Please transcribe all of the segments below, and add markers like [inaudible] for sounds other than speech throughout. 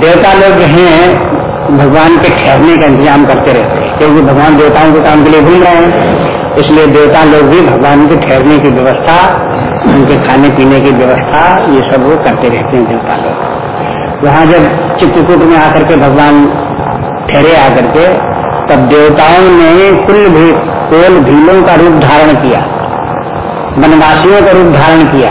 देवता लोग हैं, भगवान के ठहरने का इंतज़ाम करते रहते हैं। क्योंकि भगवान देवताओं के काम के लिए घूम रहे हैं, इसलिए देवता लोग भी भगवान के ठहरने की व्यवस्था, उनके खाने पीने की व्यवस्था, ये सब वो करते रहते हैं देवता लोग। वहाँ जब चित्रकूट में आकर के भगवान ठहरे आकर के, तब देवताओं ने कुल भी, कोल भीलों का रूप धारण किया, वनवासियों का रूप धारण किया।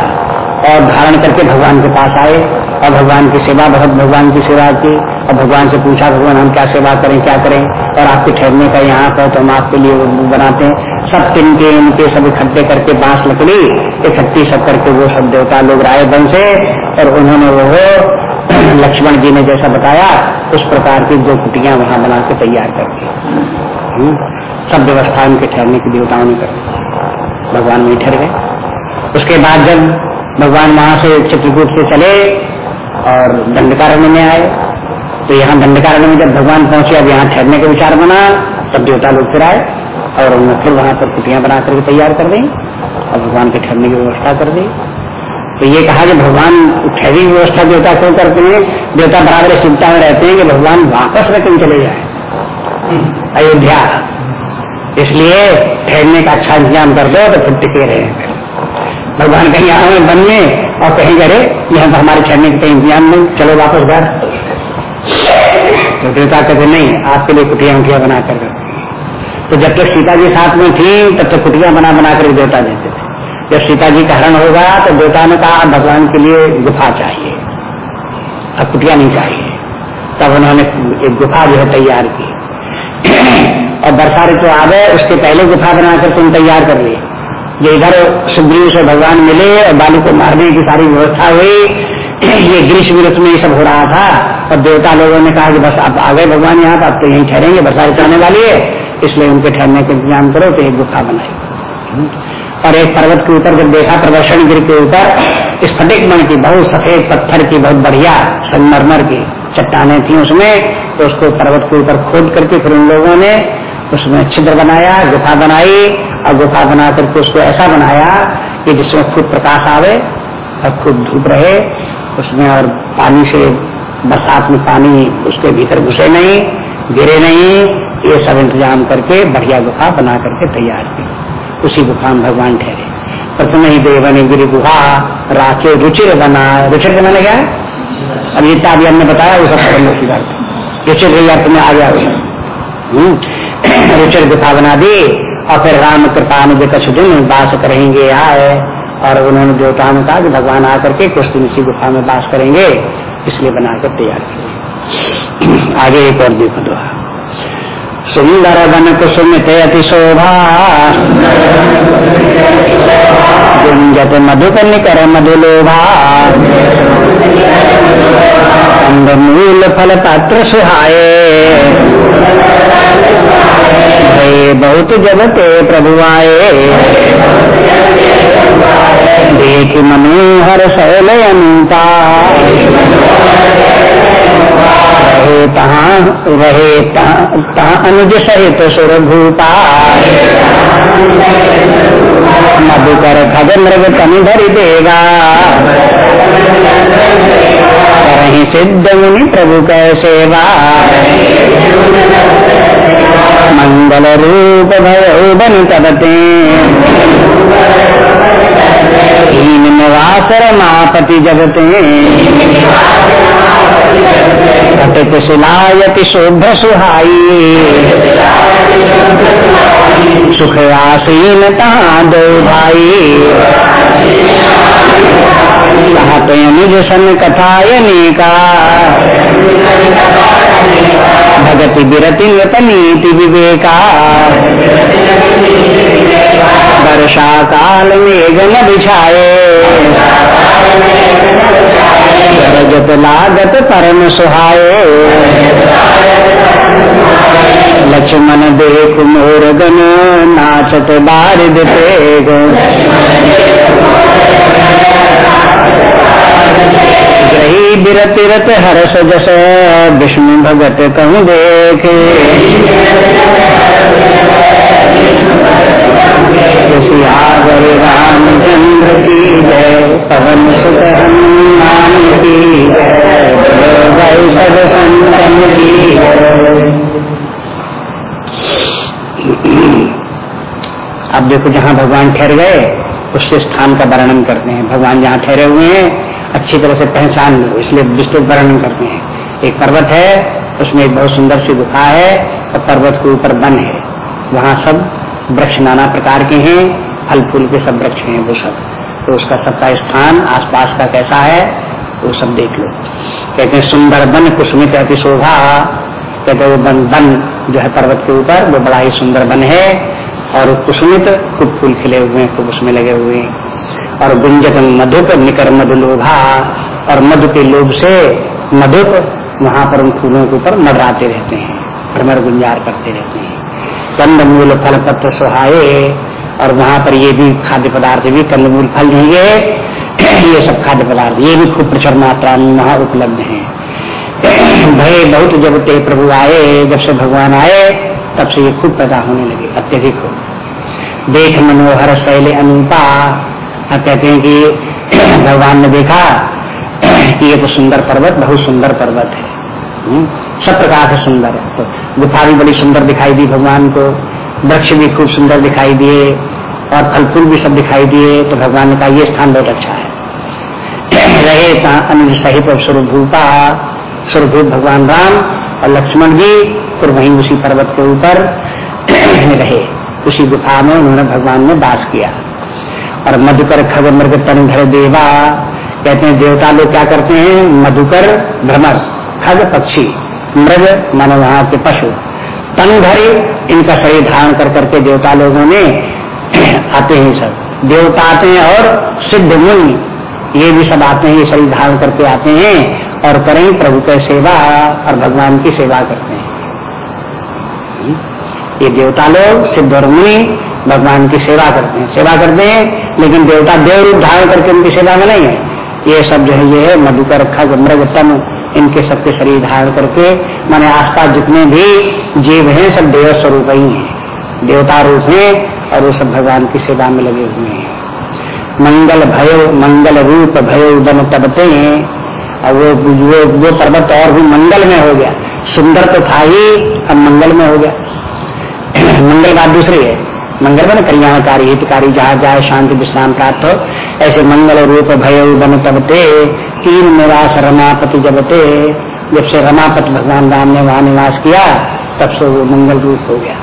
और धारण करके भगवान के पास आए और भगवान की सेवा बहुत भगवान की सेवा की और भगवान से पूछा भगवान हम क्या सेवा करें क्या करें? और आपके ठहरने का यहाँ पर तो हम आपके लिए बनाते हैं। सब तिनके इनके सब इकट्ठे करके बाँस लकड़ी इकट्ठी सब करके वो सब देवता लोग राय बन से और उन्होंने वो [clears throat] लक्ष्मण जी ने जैसा बताया उस प्रकार की दो कुटिया वहाँ बना के तैयार कर दी हम्म, सब व्यवस्था उनके ठहरने की देवताओं ने कर भगवान वही ठहर गए। उसके बाद जब भगवान वहाँ से चित्रकूट से चले और दंडकारण्य में आए। तो यहाँ दंडकारण्य में जब भगवान पहुँचे, अब यहाँ ठहरने का विचार बना, तब देवता लोग फिर आए और उन्होंने फिर वहाँ पर कुटियाँ बना करके तैयार कर दी और भगवान के ठहरने की व्यवस्था कर दी। तो ये कहा कि भगवान ठहरी व्यवस्था देवता क्यों करते हैं देवता बराबर चिंता में रहते हैं कि भगवान वापस में क्यों चले जाए। अयोध्या। इसलिए ठहरने का अच्छा इंतज़ाम कर दो तो फिर टिके रहे भगवान कहीं आए बन में और कहीं करे यहाँ तो हमारे ठहरने का इंतज़ाम नहीं चलो वापस घर। तो देवता कहते, नहीं, आपके लिए कुटिया उठिया बना कर तो जब तक सीता जी साथ में थी, तब तक कुटिया बना बना कर देवता देते थे। जब सीता जी का हरण होगा तो देवता ने कहा भगवान के लिए गुफा चाहिए। अब कुटिया नहीं चाहिए। तब उन्होंने एक गुफा जो है तैयार की। [clears throat] और बरसा ऋतु आ गए उसके पहले गुफा बनाकर तुम तैयार कर लिए। जो इधर सुग्रीव से भगवान मिले और बालू को मारने की सारी व्यवस्था हुई, ये ग्रीष्म ऋतु में ये सब हो रहा था। और देवता लोगों ने कहा कि बस आप आ गए भगवान यहाँ पर अब तो यहीं ठहरेंगे बरसा ऋतु आने वाली है। इसलिए उनके ठहरने का इंतज़ाम करो तो एक गुफा बनाई। और एक पर्वत के ऊपर जब देखा, प्रदर्शन गिर के ऊपर स्फटिक मन की, बहुत सफ़ेद पत्थर की, बहुत बढ़िया संगमरमर की चट्टाने थी उसमें तो उसको पर्वत के ऊपर खोद करके फिर उन लोगों ने उसमें छिद्र बनाया, गुफा बनाई और गुफा बना करके उसको ऐसा बनाया कि जिसमें खूब प्रकाश आवे और खूब धूप रहे, उसमें और पानी से बरसात में पानी उसके भीतर घुसे नहीं, गिरे नहीं, ये सब इंतज़ाम करके बढ़िया गुफा बना करके तैयार की उसी गुफा में भगवान ठहरे। प्रथम ही देवन गिरी गुफा राखे रुचिर बना। रुचिर के मैंने क्या अब जितना अभी हमने बताया, वो सब की बात। रुचिर भैया, तुम्हें आ गया। रुचिर गुफा बना दी। और फिर राम कृपा में कुछ दिन वास करेंगे, आए। और उन्होंने देवताओं ने कहा कि भगवान आकर के कुछ दिन इसी गुफा में वास करेंगे, इसलिए बनाकर तैयार किए [clears throat] आगे एक और देखो दोहा। सुंदर वन कुसुमित अति शोभा गुंजत मधुक निकर मधुलोभा मूल फल पात्र सुहाये बहुत जगते प्रभु आए देख मनोहर शैल अनुता तहाँ रहे अनुज सहित सुर भूपा मधुकर खग मृग तनि धरि देगा करही सिद्ध मुनि प्रभु कै सेवा। मंगल रूप भयो बन करते। हीन निवास रमापति जगते। घटित शिलायति शुभ्र सुहाई सुख आसीन दो भाई। कहते निज सन कथायनी का भगति विरति नीति विवेका। वर्षा काल मेघ न बिछाए जगत लागत परम सुहाए। लक्ष्मण देख मोर गन नाचत बारिद तेग ग्रही बिरत रत हर्ष जस, विष्णु भगत कहूँ देखे। सियावर रामचंद्र की जय। पवन हनुमान की सब संतन की अब देखो जहाँ भगवान ठहर गए, उस स्थान का वर्णन करते हैं। भगवान जहाँ ठहरे हुए हैं, अच्छी तरह से पहचान लो, इसलिए विस्तृत वर्णन करते हैं। एक पर्वत है, उसमें एक बहुत सुंदर सी गुफा है, और पर्वत के ऊपर वन है। वहाँ सब वृक्ष नाना प्रकार के हैं फल फूल के सब वृक्ष हैं, वो सब। तो उसका सबका स्थान आसपास का कैसा है, वो सब देख लो। कहते हैं, सुंदर वन कुसुमित अति शोभा। कहते वो वन वन जो है पर्वत के ऊपर, वो बड़ा ही सुंदर वन है। और कुसुमित खूब फूल खिले हुए हैं, खूब उसमें लगे हुए हैं। और गुंजत मधुप निकर मधु लोभा। और मधु के लोभ से मधुप वहाँ पर उन फूलों के ऊपर मडराते रहते हैं, भ्रमर गुंजार करते रहते हैं। कंद मूल फल पत्र सुहाये। और वहाँ पर ये भी खाद्य पदार्थ भी कंदमूल फल ये [coughs] ये सब खाद्य पदार्थ ये भी खूब प्रचुर मात्रा में वहाँ उपलब्ध है। [coughs] भय बहुत जब ते प्रभु आए जब से भगवान आए तब से ये खूब पैदा होने लगे अत्यधिक हो देख मनोहर शैल अनुपा कहते हैं कि [coughs] भगवान ने देखा कि ये तो सुंदर पर्वत बहुत सुंदर पर्वत है। हम्म, सब प्रकार से सुंदर है। तो गुफा भी बड़ी सुंदर दिखाई दी भगवान को वृक्ष भी खूब सुंदर दिखाई दिए और फल फूल भी सब दिखाई दिए तो भगवान ने कहा, ये स्थान बहुत अच्छा है। [clears throat] रहे अनुज सहित स्वरूभूपा स्वरूभूत भगवान राम और लक्ष्मण भी फिर वहीं उसी पर्वत के ऊपर [clears throat] रहे। उसी गुफा में उन्होंने भगवान ने वास किया। और मधुकर खग मृग तनधर देवा, कहते हैं, देवता लोग क्या करते हैं? मधुकर भ्रमर, खग पक्षी, मृग, मानो वहाँ के पशु। तनधर इनका शरीर धारण कर करके देवता लोगों ने आते हैं सब। देवता आते हैं और सिद्ध मुनि, ये भी सब आते हैं, ये शरीर धारण करके आते हैं और करें प्रभु के सेवा और भगवान की सेवा करते हैं। ये देवता लोग, सिद्ध और मुनि, भगवान की सेवा करते हैं। सेवा करते हैं, लेकिन देवता देव रूप धारण करके उनकी सेवा में नहीं है। ये सब जो है, ये है मधुकर, खग, मृग, तन, इनके सबके शरीर धारण करके, माने आसपास जितने भी जीव हैं, सब देव स्वरूप ही हैं। देवता रूप हैं और वो सब भगवान की सेवा में लगे हुए हैं। मंगल भयो, मंगल रूप भयो बन तबते हैं। और वो वो वो पर्वत और भी मंगल में हो गया। सुंदर तो था ही, अब मंगल में हो गया। [clears throat] मंगल बात दूसरी है। मंगल बन, कल्याणकारी, हितकारी, जहाँ जाए, शांति, विश्राम प्राप्त हो। ऐसे मंगल रूप भय बन तबते तीन निवास रमापति जबते जब से रमापति भगवान राम ने वहाँ निवास किया, तब से वो मंगल रूप हो गया।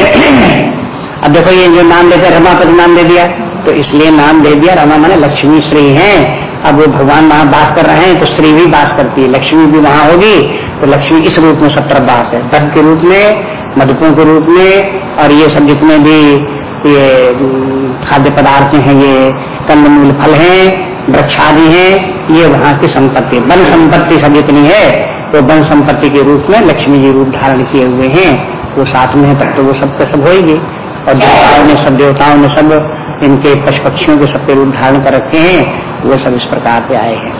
[clears throat] अब देखो ये जो नाम लेते रमापति नाम दे दिया तो इसलिए नाम दे दिया, रमा माने लक्ष्मी श्री है। अब वो भगवान वहाँ बास कर रहे हैं तो श्री भी बास करती है, लक्ष्मी भी वहाँ होगी तो लक्ष्मी इस रूप में सब तरफ़ बास है। धन के रूप में मधुकों के रूप में, और ये सब जितने भी ये खाद्य पदार्थ हैं, ये कंदमूल फल हैं वृक्षादि हैं, ये वहाँ की संपत्ति वन संपत्ति सब जितनी है तो वन संपत्ति के रूप में लक्ष्मी जी रूप धारण किए हुए हैं। वो साथ में है, तब तो वो सब का सब होगी और देवताओं ने सब देवताओं ने सब इनके पशु पक्षियों के सबके रूप धारण कर रखे हैं, वो सब इस प्रकार के आए हैं।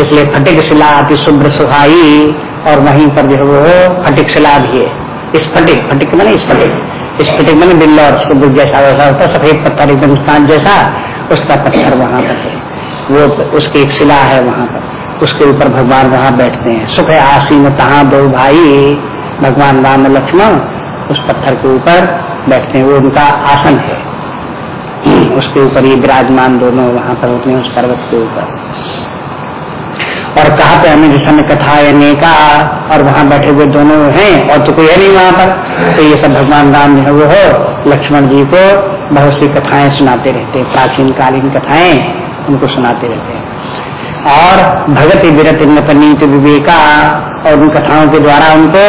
इसलिए फटिक शिला अति शुभ्र सुहाई और वहीं पर जो वो फटिक शिला भी है। स्फटिक फटिक फटिक मैंने स्फटिक स्फटिक मैंने बिल्ला और जैसा वैसा होता सफ़ेद पत्थर एकदम स्थान जैसा, उसका पत्थर वहाँ पर है। वो उसकी एक शिला है वहाँ पर। उसके ऊपर भगवान वहाँ बैठते हैं। सुख आसीन तहा दो भाई, भगवान राम लक्ष्मण उस पत्थर के ऊपर बैठते हैं, वो उनका आसन है। उसके ऊपर ये विराजमान दोनों वहाँ पर होते हैं उस पर्वत के ऊपर। और कहा पे हमें जिस कथा है का और वहाँ बैठे हुए दोनों हैं, और तो कोई है नहीं वहाँ पर तो ये सब भगवान राम जो है वो हो, लक्ष्मण जी को बहुत सी कथाएँ सुनाते रहते हैं, प्राचीन कालीन कथाएँ उनको सुनाते रहते हैं। और भगत विरत नपनीत विवेका और उन कथाओं के द्वारा उनको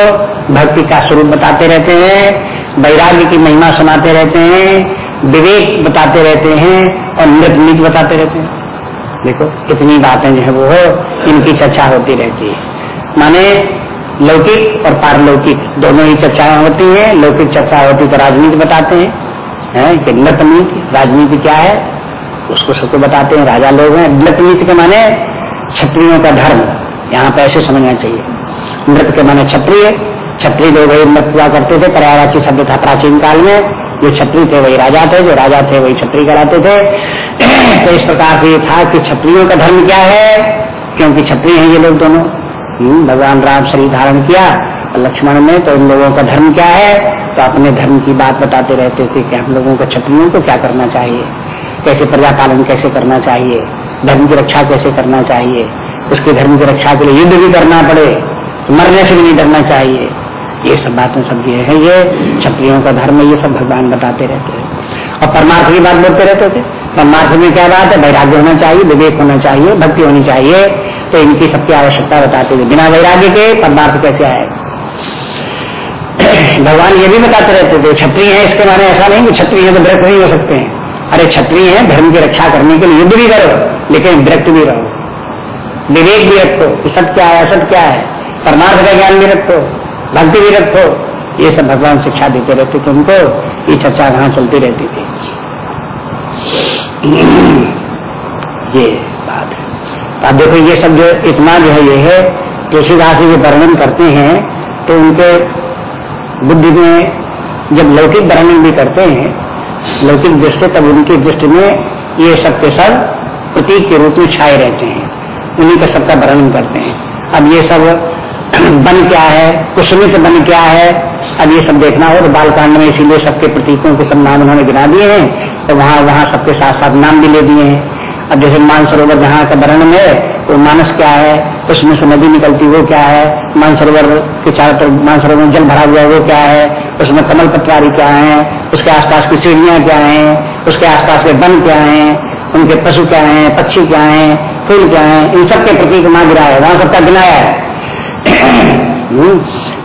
भक्ति का स्वरूप बताते रहते हैं वैराग्य की महिमा सुनाते रहते हैं, विवेक बताते रहते हैं और नृत नीति बताते रहते हैं। देखो इतनी बातें जो है वो इनकी चर्चा होती रहती है। माने लौकिक और पारलौकिक, दोनों ही चर्चाएँ होती है। लौकिक चर्चा होती तो राजनीति बताते हैं, है, कि नृत नीति राजनीति क्या है? उसको सबको बताते हैं, राजा लोग हैं। नृत नीति के माने क्षत्रियों का धर्म, यहाँ पे ऐसे समझना चाहिए। नृत्य के माने क्षत्रिय क्षत्रिय लोग नृत्य हुआ करते थे पर्यावाची शब्द था प्राचीन काल में। जो छत्री थे वही राजा थे जो राजा थे वही छत्री कराते थे। [clears throat] तो इस प्रकार से ये था कि छत्रियों का धर्म क्या है? क्योंकि छत्री हैं ये लोग दोनों। हम्म, भगवान राम शरीर धारण किया लक्ष्मण ने तो इन लोगों का धर्म क्या है? तो अपने धर्म की बात बताते रहते थे कि हम लोगों को क्षत्रियों को क्या करना चाहिए? कैसे प्रजा पालन कैसे करना चाहिए? धर्म की रक्षा कैसे करना चाहिए? उसके धर्म की रक्षा के लिए युद्ध भी करना पड़े मरने से भी नहीं डरना चाहिए। ये सब बातें सब ये है, ये क्षत्रियों का धर्म ये सब भगवान बताते रहते हैं। और परमार्थ की बात बोलते रहते थे। परमार्थ में क्या बात है? वैराग्य होना चाहिए, विवेक होना चाहिए, भक्ति होनी चाहिए तो इनकी सबकी आवश्यकता बताते थे। बिना वैराग्य के परमार्थ कैसे आएगा? [clears throat] भगवान ये भी बताते रहते थे छत्री है इसके माने ऐसा नहीं कि क्षत्रिय तो व्रत नहीं हो सकते हैं। अरे छत्री है, धर्म की रक्षा करने के लिए युद्ध भी करो, लेकिन व्रत भी रहो। विवेक भी रखो कि सब क्या है असत क्या है। परमार्थ का ज्ञान भी रखो। भक्ति भी रखो। ये सब भगवान शिक्षा देते रहते थे उनको, ये चर्चा वहाँ चलती रहती थी। [clears throat] ये बात है। तो अब देखो, ये सब जो इतना जो है, ये है, तुलसीदास जी वर्णन करते हैं तो उनके बुद्धि में जब लौकिक वर्णन भी करते हैं, लौकिक दृष्टि, तब उनकी दृष्टि में ये सब के सब प्रतीक के रूप में छाए रहते हैं। उन्हीं का सबका वर्णन करते हैं। अब ये सब [clears throat] बन क्या है कुसुमित बन क्या है, अब ये सब देखना हो तो बालकांड में इसीलिए सबके प्रतीकों के सब नाम उन्होंने गिना दिए हैं तो वहाँ वहाँ सबके साथ साथ नाम भी ले दिए हैं। अब जैसे मानसरोवर जहाँ का वर्णन है तो मानस क्या है, उसमें से नदी निकलती वो क्या है, मानसरोवर के चारों तरफ़ मानसरोवर में जल भरा हुआ वो क्या है, उसमें कमल पत्रारी क्या है, उसके आसपास की सीढ़ियाँ क्या है, उसके आसपास के वन क्या है, उनके पशु क्या है, पक्षी क्या है, फूल क्या है, इन सबके प्रतीक माँ गिरा है, वहाँ सबका गिनाया है।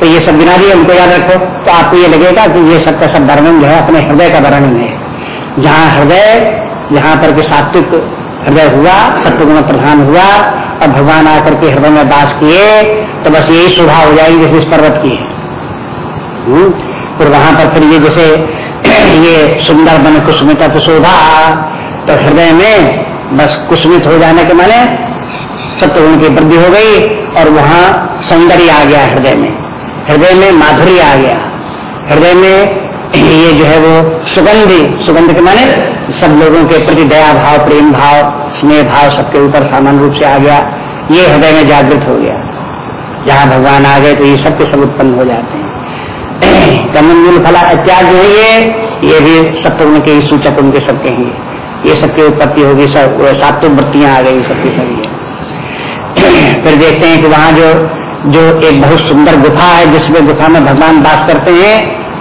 तो ये सब बिना भी उनको याद रखो तो आपको ये लगेगा कि ये सबका सब वर्णन जो है अपने हृदय का वर्णन है। जहाँ हृदय जहाँ पर के सात्विक हृदय हुआ सत्य प्रधान हुआ और भगवान आकर के हृदय में वास किए तो बस यही शोभा हो जाएगी जैसे इस पर्वत की है। हम्म, फिर वहाँ पर फिर ये जैसे [clears throat] ये सुंदर बन कुसुमिता तो शोभा तो हृदय में बस कुसुमित हो जाने के माने सत्य की वृद्धि हो गई और वहाँ सौंदर्य आ गया हृदय में। हृदय में माधुर्य आ गया। हृदय में ये जो है वो सुगंधी, सुगंध के माने सब लोगों के प्रति दया भाव, प्रेम भाव, स्नेह भाव सबके ऊपर सामान्य रूप से आ गया। ये हृदय में जागृत हो गया। जहाँ भगवान आ गए तो ये सबके सब उत्पन्न हो जाते हैं। [clears throat] कमन मूल फला इत्यादि जो है ये ये भी सत्य के सूचक, उनके सबके हैं। ये सबकी उत्पत्ति होगी सब सातों वृत्तियाँ आ गई सबकी सभी फिर देखते हैं कि वहाँ जो जो एक बहुत सुंदर गुफा है, जिसमें गुफा में भगवान वास करते हैं,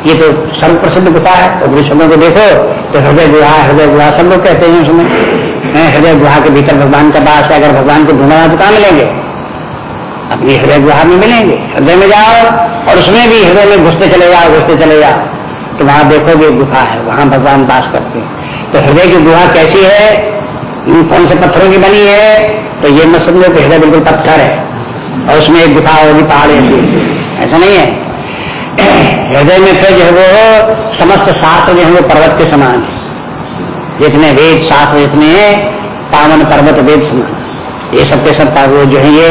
ये तो सर्व प्रसिद्ध गुफा है। तो वृक्षों को देखो तो हृदय गुहा हृदय गुहा सब लोग कहते हैं उसमें। हृदय गुहा के भीतर भगवान का वास है, अगर भगवान को ढूंढना तो कहाँ मिलेंगे अपनी हृदय गुहा में मिलेंगे, हृदय में जाओ और उसमें भी हृदय में घुसते चले जाओ, घुसते चले जाओ। तो वहाँ देखोगे गुफा है, वहाँ भगवान वास करते हैं। तो हृदय की गुहा कैसी है? कौन से पत्थरों की बनी है? तो ये मत समझो कि हृदय बिल्कुल पत्थर है। और उसमें एक गुफा होगी पहाड़ ऐसी ऐसा नहीं है। हृदय में फिर जो है वो समस्त शास्त्र जो है वो पर्वत के समान है। जितने वेद शास्त्र जितने पावन पर्वत वेद समान ये सब के सब वो जो है ये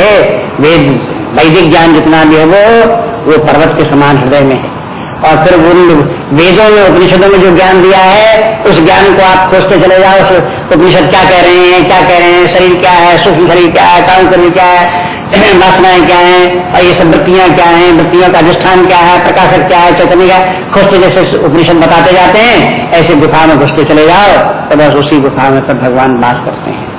वेद, वैदिक ज्ञान जितना भी है वो वो पर्वत के समान हृदय में है। और फिर वेदों में उपनिषदों में जो ज्ञान दिया है उस ज्ञान को आप खोजते चले जाओ उपनिषद क्या कह रहे हैं क्या कह रहे हैं शरीर क्या है सूक्ष्म शरीर क्या है काम शरीर क्या है [clears throat] वासनाएँ क्या है और ये सब वृत्तियाँ क्या है वृत्तियों का अधिष्ठान क्या है प्रकाशक क्या है चैतन्य क्या खोजते जैसे उपनिषद बताते जाते हैं ऐसे गुफा में घुसते चले जाओ तो बस उसी गुफा में तब भगवान वास करते हैं।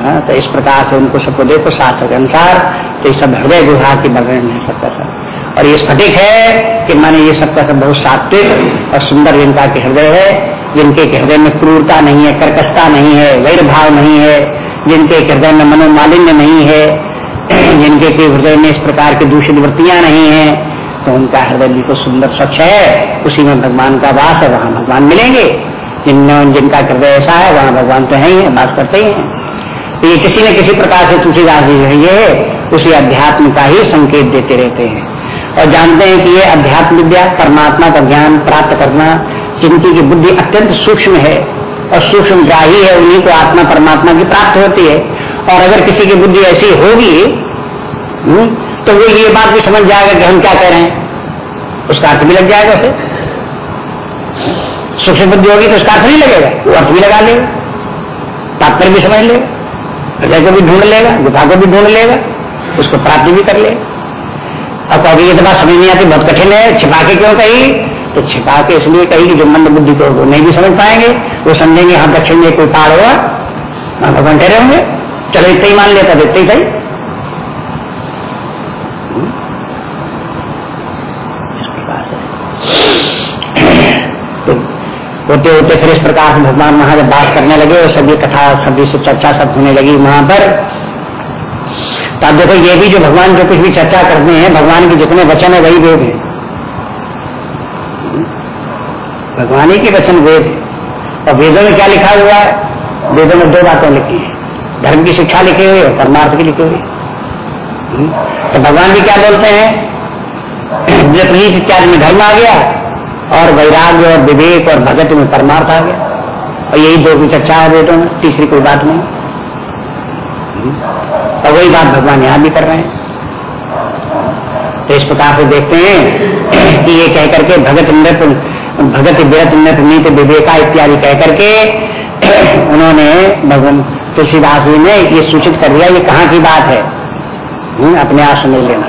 हाँ, तो इस प्रकार से उनको सबको देखो शास्त्र के अनुसार तो ये सब हृदय गुहा की बगन है सबका सब और ये स्फटिक है कि माने ये सबका सब बहुत सात्विक और सुंदर जिनका के हृदय है, जिनके हृदय में क्रूरता नहीं है, कर्कशता नहीं है वैर भाव नहीं है, जिनके हृदय में मनोमालिन्य नहीं है, [clears throat] जिनके के हृदय में इस प्रकार की दूषित वृत्तियाँ नहीं है तो उनका हृदय बिल्कुल सुंदर स्वच्छ है। उसी में भगवान का वास है, वहाँ भगवान मिलेंगे। जिन जिनका हृदय ऐसा है, वहाँ भगवान तो है ही है वास करते ही हैं। तो ये किसी न किसी प्रकार से तुलसीदास जी है, ये उसी अध्यात्म का ही संकेत देते रहते हैं। और जानते हैं कि ये अध्यात्म विद्या परमात्मा का ज्ञान प्राप्त करना जिनकी की बुद्धि अत्यंत सूक्ष्म है और सूक्ष्म ग्राही है उन्हीं को आत्मा परमात्मा की प्राप्त होती है। और अगर किसी की बुद्धि ऐसी होगी हम्म, तो वो ये बात भी समझ जाएगा कि हम क्या कह रहे हैं। उसका अर्थ भी लग जाएगा उसे। सूक्ष्म बुद्धि होगी तो उसका अर्थ नहीं लगेगा वो अर्थ भी लगा लेगा तात्पर्य भी समझ लेगा हृदय को भी ढूंढ लेगा गुफा को भी ढूंढ लेगा उसको प्राप्ति भी कर ले अब कभी ये तो बात समझ नहीं आती, बहुत कठिन है, छिपा के क्यों कही? तो छिपा के इसलिए कही कि जो मंद बुद्धि को वो नहीं भी समझ पाएँगे। वो समझेंगे हाँ दक्षिण में कोई पार होगा, वहाँ भगवान ठहरे होंगे। चलो, इतना ही मान लेता तो इतना ही सही। तो होते होते फिर इस प्रकार भगवान वहाँ जब बात करने लगे और सभी कथा, सभी से चर्चा सब होने लगी वहाँ पर। तो अब देखो, ये भी जो भगवान जो कुछ भी चर्चा करते हैं, भगवान के जितने वचन है, वही वेद है। भगवान ही के वचन वेद है। और वेदों में क्या लिखा हुआ है? वेदों में दो बातें लिखी है। धर्म की शिक्षा लिखी हुई है परमार्थ की लिखी हुई तो भगवान भी क्या बोलते हैं? विपरीत इत्यादि में धर्म आ गया और वैराग्य और विवेक और भगत में परमार्थ आ गया। और यही दो की चर्चा है वेदों में, तीसरी कोई बात नहीं। और वही बात भगवान यहाँ भी कर रहे हैं। तो इस प्रकार से देखते हैं कि ये कह करके भगत नृत्य भगत विरत नृत्य नीति विवेका इत्यादि कह करके उन्होंने भगवान तुलसीदास जी ने ये सूचित कर दिया ये कहाँ की बात है? हम्म, अपने आप समझ लेना।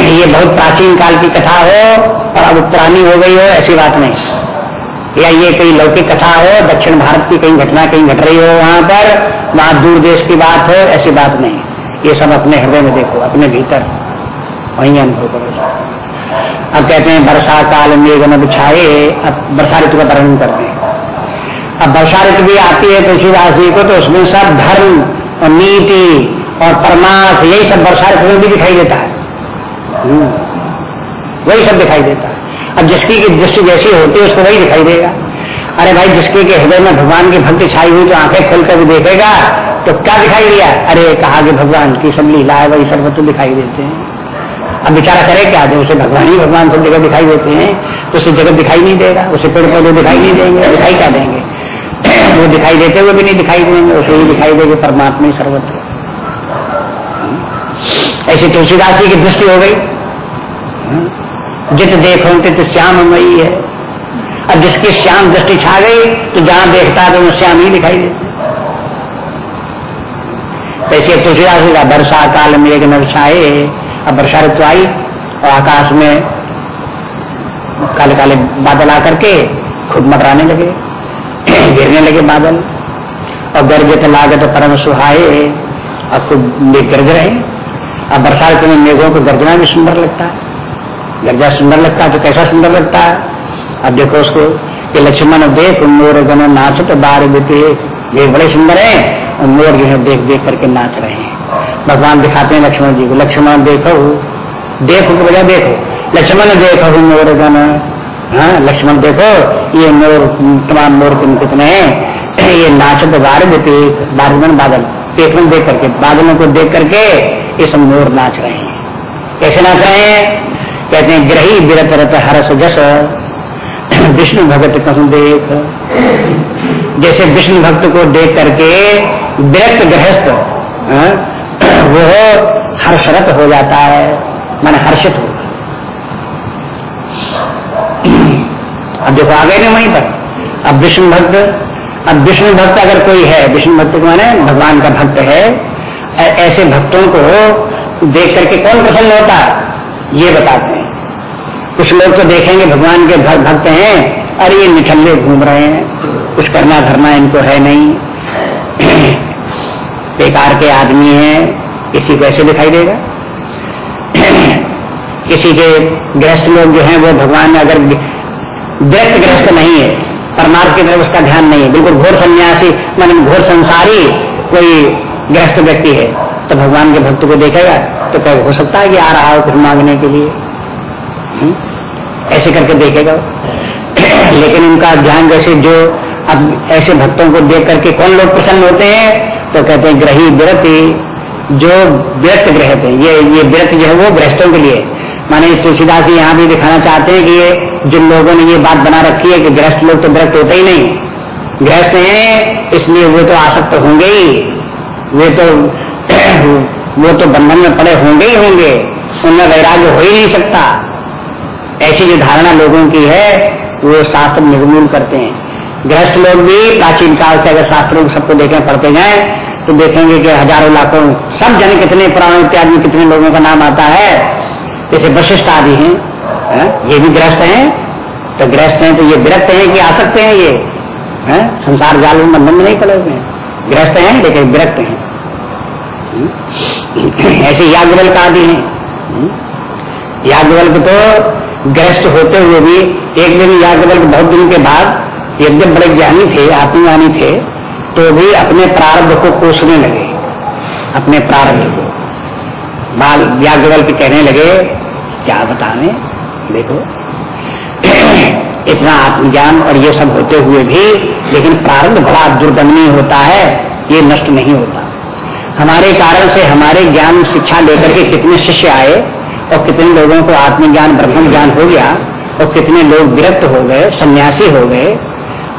ये बहुत प्राचीन काल की कथा हो और अब पुरानी हो गई हो ऐसी बात नहीं। या ये कोई लौकिक कथा हो, दक्षिण भारत की कहीं घटना कहीं घट रही हो, वहाँ पर वहाँ दूर देश की बात हो, ऐसी बात नहीं। ये सब अपने हृदय में देखो, अपने भीतर। वही अनुभव करो अब कहते हैं वर्षा काल मेघ न बिछाए अब वर्षा ऋतु का वर्णन करते हैं। अब वर्षा ऋतु भी आती है, तुलसीदास जी को तो उसमें सब धर्म और नीति और परमार्थ, यही सब वर्षा ऋतु में भी दिखाई देता है। हम्म। वही सब दिखाई देता है। अब जिसकी की दृष्टि जैसी होती है, उसको वही दिखाई देगा। अरे भाई, जिसके के हृदय में भगवान की भक्ति छाई हुई तो आँखें खोल कर देखेगा तो क्या दिखाई दिया? अरे, कहा कि भगवान की सब लीला है वही सब तो दिखाई देते हैं। अब बेचारा करे क्या, जो उसे भगवान ही भगवान सब जगह दिखाई देते हैं तो उसे जगह दिखाई नहीं देगा, उसे पेड़ पौधे दिखाई नहीं देंगे, दिखाई क्या देंगे? वो दिखाई देते हुए भी नहीं दिखाई देंगे, उसे ही दिखाई देंगे परमात्मा ही सर्वत्र। ऐसी तुलसीदास जी की दृष्टि हो गई। जित देखो तित श्याम मई है। अब जिसकी श्याम दृष्टि छा गई तो जहाँ देखता है तो वो श्याम ही दिखाई देते ऐसे तुलसीदास जी का वर्षा काल में एक नरछाए अब वर्षा ऋतु आई, और आकाश में काले काले बादल आकर के खुद मटराने लगे, गिरने लगे बादल, और गर्जत लागत परम सुहाए, और खुद गरज रहे। अब बरसात में मेघों को गर्जना भी सुंदर लगता है। गर्जा सुंदर लगता है तो कैसा सुंदर लगता है? अब देखो उसको कि लक्ष्मण देख मोर गण नाचत बार देते ये बड़े सुंदर हैं और मोर जो है देख देख करके नाच रहे हैं। भगवान दिखाते हैं लक्ष्मण जी को, लक्ष्मण देखो देखो की देखो। लक्ष्मण देखो मोर गण हाँ लक्ष्मण देखो, ये मोर, तमाम मोर तुम कितने हैं। ये नाचत बार देते बारगण बादल पेटन देख करके, बादलों को देख करके ये सब मोर नाच रहे हैं। कैसे नाच रहे हैं? कहते हैं ग्रही विरत रत हरस जस। विष्णु भगत कहूँ देख। जैसे विष्णु भक्त को देख करके विरक्त गृहस्थ हाँ, वो हर्षरत हो जाता है मन हर्षित हो अब देखो आ गए ना वहीं पर। अब विष्णु भक्त अब विष्णु भक्त अगर कोई है विष्णु भक्त माने भगवान का भक्त है ऐसे भक्तों को देख करके कौन प्रसन्न होता है? ये बताते हैं। कुछ लोग तो देखेंगे, भगवान के भक्त हैं। अरे, ये निठल्ले घूम रहे हैं। कुछ करना धरना इनको है नहीं। [clears throat] बेकार के आदमी हैं, किसी को ऐसे दिखाई देगा? [clears throat] किसी के गृहस्थ लोग जो हैं, वो भगवान अगर व्यक्त ग्रस्त नहीं है, परमार्थ की तरफ़ उसका ध्यान नहीं है। बिल्कुल घोर सन्यासी, मान घोर संसारी कोई गृहस्थ व्यक्ति है तो भगवान के भक्त को देखेगा तो कह, हो सकता है कि आ रहा हो कुछ मांगने के लिए? ऐसे करके देखेगा [clears throat] लेकिन उनका ध्यान जैसे जो अब ऐसे भक्तों को देख करके कौन लोग प्रसन्न होते हैं तो कहते हैं ग्रही विरति, जो व्यक्त ग्रह थे ये ये व्रत जो है वो गृहस्थों के लिए। माने तुलसीदास जी यहाँ भी दिखाना चाहते हैं कि ये जिन लोगों ने ये बात बना रखी है कि गृहस्थ लोग तो व्रत होते ही नहीं। गृहस्थ हैं, इसलिए वो तो आसक्त होंगे ही। वे तो [clears throat] वो तो बंधन में पड़े होंगे ही होंगे। उनमें वैराग्य हो ही नहीं सकता। ऐसी जो धारणा लोगों की है, वो शास्त्र निर्मूल करते हैं गृहस्थ लोग भी प्राचीन काल से अगर शास्त्रों को सबको देखें पढ़ते जाए तो देखेंगे कि हज़ारों लाखों, सब जन कितने पुराने इत्यादि में कितने लोगों का नाम आता है जैसे वशिष्ठ आदि हैं, है? ये भी ग्रस्त हैं तो ग्रस्त हैं तो ये विरक्त हैं कि आ सकते हैं ये, है? संसार जाल में बंधन में नहीं पड़े हुए हैं ग्रस्त हैं, लेकिन विरक्त हैं हम्म? ऐसे याज्ञवल का आदि हैं हम्म? याज्ञवल्क तो ग्रस्त होते हुए भी एक दिन याज्ञवल्क बहुत दिन के बाद यद्यप बड़े ज्ञानी थे, आत्मज्ञानी थे तो भी अपने प्रारब्ध को कोसने लगे। अपने प्रारब्ध को। बाल व्याग्रवल के कहने लगे, क्या बताने? देखो, [clears throat] इतना आत्मज्ञान और ये सब होते हुए भी, लेकिन प्रारब्ध बड़ा दुर्दमनीय होता है, ये नष्ट नहीं होता। हमारे कारण से हमारे ज्ञान शिक्षा लेकर के कितने शिष्य आए और कितने लोगों को आत्मज्ञान ब्रह्म ज्ञान हो गया और कितने लोग विरक्त हो गए सन्यासी हो गए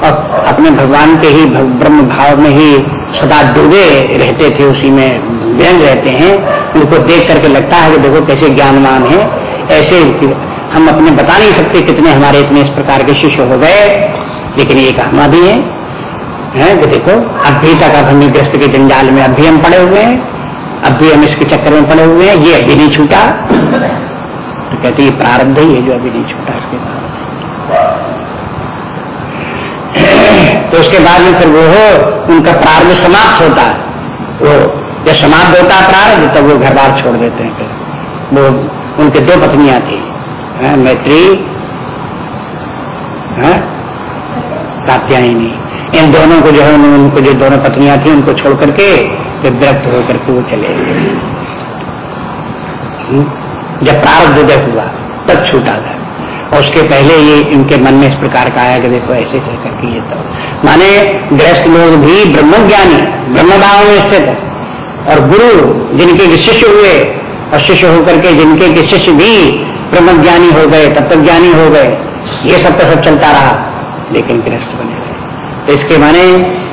और अपने भगवान के ही ब्रह्म भाव में ही सदा डूबे रहते थे उसी में व्यंग रहते हैं। उनको देख करके लगता है कि देखो कैसे ज्ञानवान है। ऐसे हम अपने बता नहीं सकते कितने हमारे इतने इस प्रकार के शिष्य हो गए लेकिन ये हम भी है, है कि देखो अब भी तक अब हमें ग्रस्त के जंजाल में अब भी हम पड़े हुए हैं अब भी हम इसके चक्कर में पड़े हुए हैं ये अभी नहीं छूटा। तो कहते ये प्रारब्ध ही है जो अभी नहीं छूटा इसके बाद। तो उसके बाद में फिर वो हो, उनका प्रारंभ समाप्त होता है। वो जब समाप्त होता है प्रारंभ, तब वो घर बार छोड़ देते हैं फिर। वो उनके दो पत्नियाँ थी मैत्री कात्यायनी। इन दोनों को जो है उनको जो दोनों पत्नियाँ थी, उनको छोड़ करके विरक्त होकर के वो चले गए? जब प्रारब्ध उदय हुआ तब छूटा था और उसके पहले ये इनके मन में इस प्रकार का आया कि देखो ऐसे कह करके ये तो। माने गृहस्थ लोग भी ब्रह्म ज्ञानी ब्रह्म भाव में स्थित है। और गुरु जिनके शिष्य हुए, और शिष्य होकर के जिनके शिष्य भी ब्रह्म ज्ञानी हो गए तब तक ज्ञानी हो गए, ये सब का सब चलता रहा, लेकिन गृहस्थ बने रहे। तो इसके माने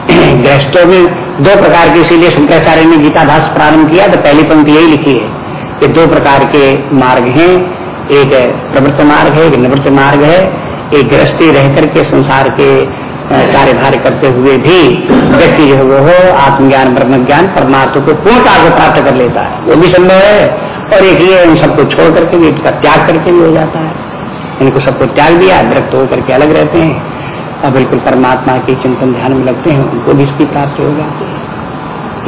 [clears throat] गृहस्थों में दो प्रकार के इसीलिए शंकराचार्य ने गीताभाष प्रारंभ किया तो पहली पंक्ति यही लिखी है कि दो प्रकार के मार्ग हैं। एक प्रवृत्त मार्ग है, एक निवृत्त मार्ग है। एक गृहस्थी रह करके संसार के कार्यभार करते हुए भी व्यक्ति जो है वो हो, आत्मज्ञान ब्रह्म ज्ञान परमात्मा को पूर्णता को प्राप्त कर लेता है। वो भी संभव है। और एक ये इन सबको छोड़ करके भी इसका त्याग करके भी हो जाता है। इनको सबको त्याग दिया, विरक्त होकर के अलग रहते हैं। और बिल्कुल परमात्मा के चिंतन ध्यान में लगते हैं, उनको भी इसकी प्राप्ति हो जाती है।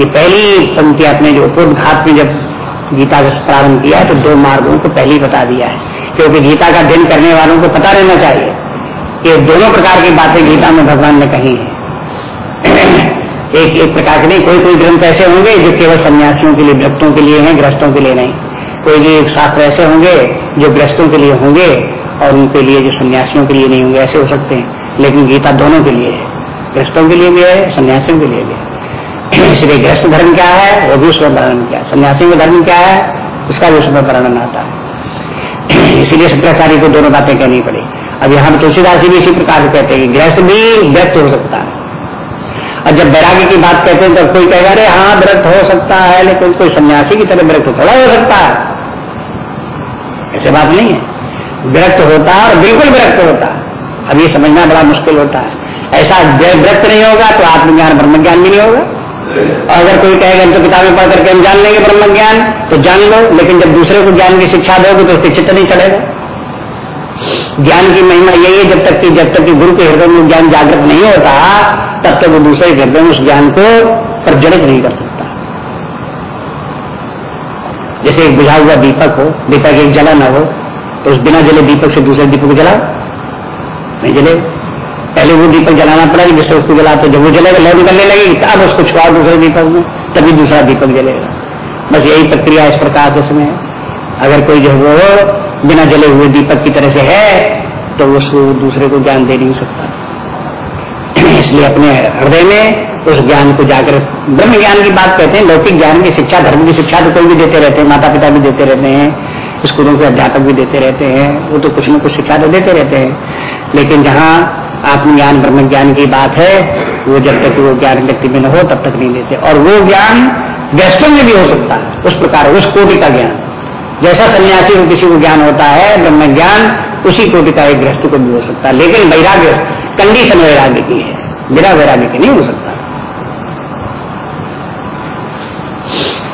ये पहली पंक्ति आपने जो घात में जब गीता का प्रारंभ किया तो दो मार्गों को पहले ही बता दिया है। क्योंकि गीता का दिन करने वालों को पता रहना चाहिए कि दोनों प्रकार की बातें गीता में भगवान ने कही है। [clears throat] एक एक प्रकार के नहीं कोई कोई ग्रंथ ऐसे होंगे जो केवल सन्यासियों के लिए, भक्तों के लिए हैं, ग्रस्तों के लिए नहीं। कोई भी शास्त्र ऐसे होंगे जो ग्रस्तों के लिए होंगे और उनके लिए जो सन्यासियों के लिए नहीं होंगे, ऐसे हो सकते हैं। लेकिन गीता दोनों के लिए है। ग्रस्तों के लिए भी है, सन्यासियों के लिए भी है। इसलिए गृहस्थ धर्म क्या है? वो भी उसमें वर्णन क्या। सन्यासी का धर्म क्या है? उसका भी उसमें वर्णन आता है। [clears throat] इसीलिए शंकराचार्य को दोनों बातें कहनी पड़ी। अब यहाँ तुलसीदास जी भी इसी प्रकार से कहते हैं गृहस्थ भी व्यक्त हो सकता है। और जब वैराग्य की बात कहते हैं तो कोई कहेगा, अरे हाँ व्रत हो सकता है, लेकिन कोई सन्यासी की तरह व्रत थोड़ा हो सकता है। ऐसे बात नहीं है। विरक्त होता है और बिल्कुल विरक्त होता। है अब ये समझना बड़ा मुश्किल होता है। ऐसा व्यक्त नहीं होगा तो आत्मज्ञान ब्रह्म ज्ञान भी नहीं होगा। अगर कोई कहेगा तो किताबें पढ़ करके हम जान लेंगे ब्रह्म ज्ञान तो जान लो, लेकिन जब दूसरे को ज्ञान की शिक्षा दोगे तो उसके चित्त नहीं चलेगा ज्ञान की महिमा यही है, जब तक कि, जब तक कि गुरु के हृदय में ज्ञान जागृत नहीं होता, तब तक वो दूसरे के हृदय में उस ज्ञान को प्रज्वलित नहीं कर सकता। जैसे एक बुझा हुआ दीपक हो, दीपक एक जला न हो तो उस बिना जले दीपक से दूसरे दीपक को जला नहीं जले। पहले वो दीपक जलाना पड़ेगा जिससे उसको जलाते जब वो जलेगा लौ निकलने लगेगी, तब उसको छुआ दूसरे दीपक में, तभी दूसरा दीपक जलेगा। बस यही प्रक्रिया इस प्रकार से इसमें अगर कोई जो वो बिना जले हुए दीपक की तरह से है तो उसको दूसरे को ज्ञान दे नहीं सकता। इसलिए अपने हृदय में उस ज्ञान को जाकर ब्रह्म ज्ञान की बात कहते हैं, लौकिक ज्ञान की शिक्षा, धर्म की शिक्षा तो कोई भी देते रहते हैं माता पिता भी देते रहते हैं, स्कूलों के अध्यापक भी देते रहते हैं, वो तो कुछ न कुछ शिक्षा तो देते रहते हैं। लेकिन जहाँ आत्मज्ञान ब्रह्म ज्ञान की बात है, वो जब तक वो ज्ञान व्यक्ति में न हो, तब तक नहीं देते और वो ज्ञान व्यस्तों में भी हो सकता है, उस प्रकार, उस कोटि का ज्ञान। जैसा सन्यासी को किसी को ज्ञान होता है ब्रह्म ज्ञान उसी कोटि का एक ग्रस्त को भी हो सकता है। लेकिन वैराग्य कंडीशन वैराग्य की है। बिना वैराग्य की नहीं हो सकता।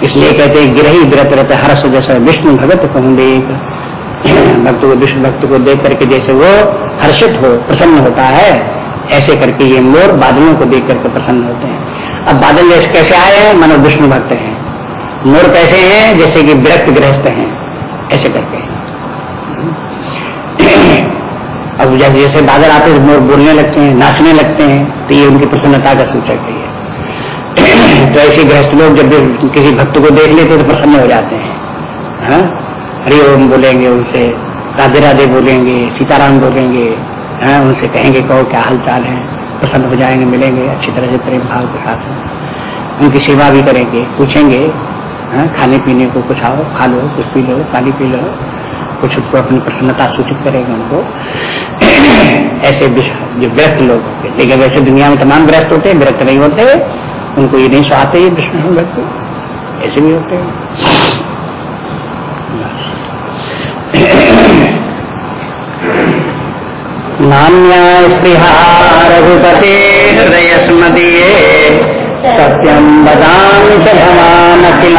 इसलिए कहते गिरही व्रत रत हर्ष जैसा विष्णु भगत कहूँ देख। [clears throat] भक्त को विष्णु भक्त को देख करके जैसे वो हर्षित हो, प्रसन्न होता है। ऐसे करके ये मोर बादलों को देख करके प्रसन्न होते हैं। अब बादल जैसे कैसे आए हैं? मनो विष्णु भक्त हैं। मोर कैसे हैं? जैसे कि विरक्त गृहस्थ हैं। ऐसे करके। अब जैसे बादल आते हैं, मोर बोलने लगते हैं, नाचने लगते हैं तो ये उनकी प्रसन्नता का सूचक है तो ऐसे गृहस्थ लोग जब किसी भक्त को देख लेते तो प्रसन्न हो जाते हैं। हरिओम बोलेंगे उनसे। राधे राधे बोलेंगे, सीताराम बोलेंगे हाँ? उनसे कहेंगे, कहो, क्या हाल चाल है? प्रसन्न हो जाएँगे, मिलेंगे, अच्छी तरह से प्रेम भाव के साथ उनकी सेवा भी करेंगे, पूछेंगे हाँ? खाने पीने को कुछ आओ, खा लो, कुछ पी लो, पानी पी लो, कुछ उसको अपनी प्रसन्नता सूचित करेंगे उनको। [clears throat] ऐसे जो व्यस्त लोग होते लेकिन वैसे दुनिया में तमाम व्यस्त होते हैं व्यस्त नहीं होते, उनको ये नहीं चाहते ये विष्णु भक्त ऐसे भी होते हैं। [clears throat] [clears throat] नान्या स्पृहा रघुपते हृदय स्मदीये सत्यम बदाम च भवानखिलान्तरात्मा।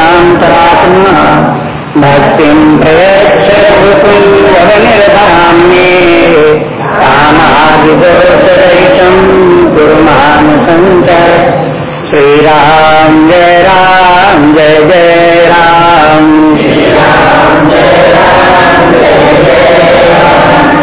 भक्तिं प्रयच्छ रघुकुञ्जवनिर्धाम्ये कामादिदोषरहितं गुरुमानसञ्चर श्रीराम जय राम जय जय राम।